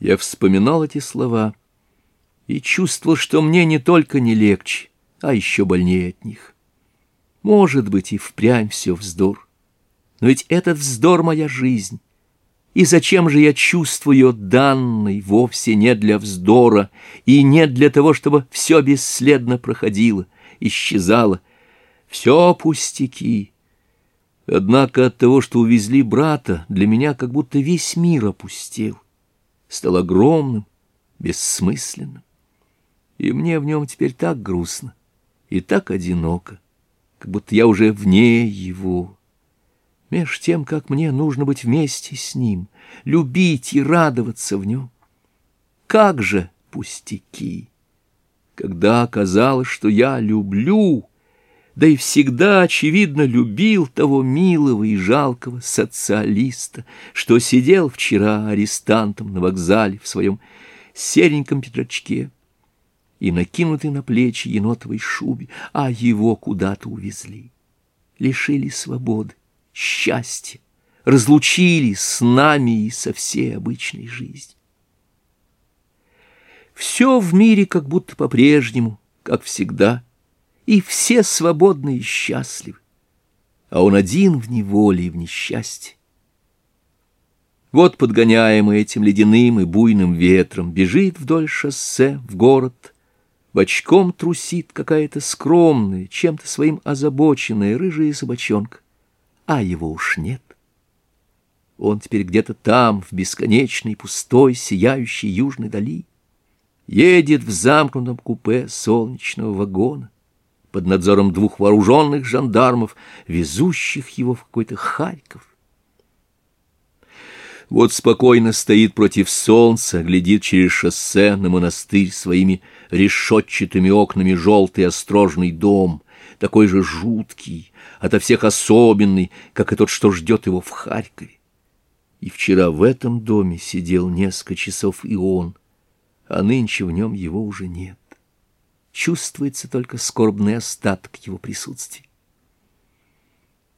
Я вспоминал эти слова и чувствовал, что мне не только не легче, а еще больнее от них. Может быть, и впрямь все вздор. Но ведь этот вздор — моя жизнь. И зачем же я чувствую ее данной вовсе не для вздора и не для того, чтобы все бесследно проходило, исчезало? Все пустяки. Однако от того, что увезли брата, для меня как будто весь мир опустел стал огромным, бессмысленным. И мне в нем теперь так грустно и так одиноко, как будто я уже вне его. Меж тем, как мне нужно быть вместе с ним, любить и радоваться в нем. Как же пустяки! Когда оказалось, что я люблю да и всегда, очевидно, любил того милого и жалкого социалиста, что сидел вчера арестантом на вокзале в своем сереньком пиджачке и накинутый на плечи енотовой шубе, а его куда-то увезли. Лишили свободы, счастья, разлучили с нами и со всей обычной жизнью. Все в мире как будто по-прежнему, как всегда – и все свободны и счастливы, а он один в неволе и в несчастье. Вот подгоняемый этим ледяным и буйным ветром бежит вдоль шоссе в город, бочком трусит какая-то скромная, чем-то своим озабоченная рыжая собачонка, а его уж нет. Он теперь где-то там, в бесконечной, пустой, сияющей южной дали, едет в замкнутом купе солнечного вагона под надзором двух вооруженных жандармов, везущих его в какой-то Харьков. Вот спокойно стоит против солнца, глядит через шоссе на монастырь своими решетчатыми окнами желтый острожный дом, такой же жуткий, ото всех особенный, как и тот, что ждет его в Харькове. И вчера в этом доме сидел несколько часов и он, а нынче в нем его уже нет чувствуется только скорбный остаток его присутствия.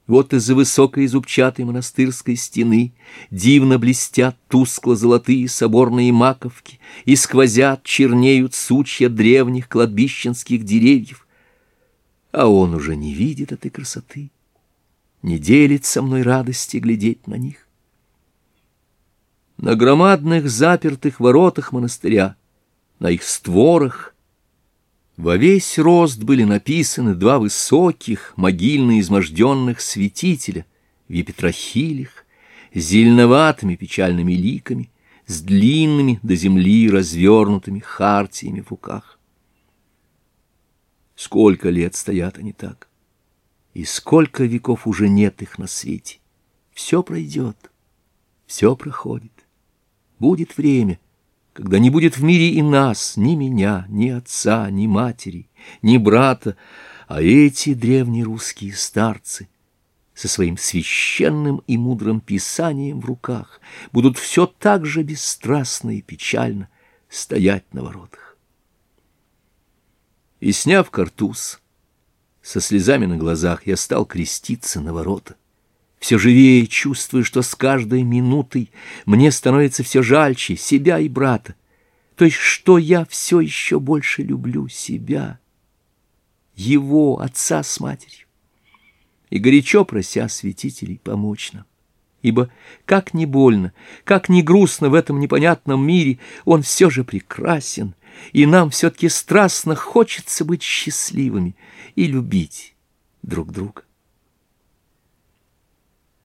Вот из-за высокой зубчатой монастырской стены дивно блестят тускло-золотые соборные маковки и сквозят, чернеют сучья древних кладбищенских деревьев. А он уже не видит этой красоты, не делит со мной радости глядеть на них. На громадных запертых воротах монастыря, на их створах во весь рост были написаны два высоких, могильно изможденных святителя в епитрахилях, с зеленоватыми печальными ликами, с длинными до земли развернутыми хартиями в руках. Сколько лет стоят они так, и сколько веков уже нет их на свете. Все пройдет, все проходит, будет время — когда не будет в мире и нас, ни меня, ни отца, ни матери, ни брата, а эти древнерусские старцы со своим священным и мудрым писанием в руках будут все так же бесстрастно и печально стоять на воротах. И, сняв картуз, со слезами на глазах я стал креститься на ворота все живее чувствую, что с каждой минутой мне становится все жальче себя и брата. То есть, что я все еще больше люблю себя, его, отца с матерью. И горячо прося святителей помочь нам. Ибо как ни больно, как ни грустно в этом непонятном мире, он все же прекрасен, и нам все-таки страстно хочется быть счастливыми и любить друг друга.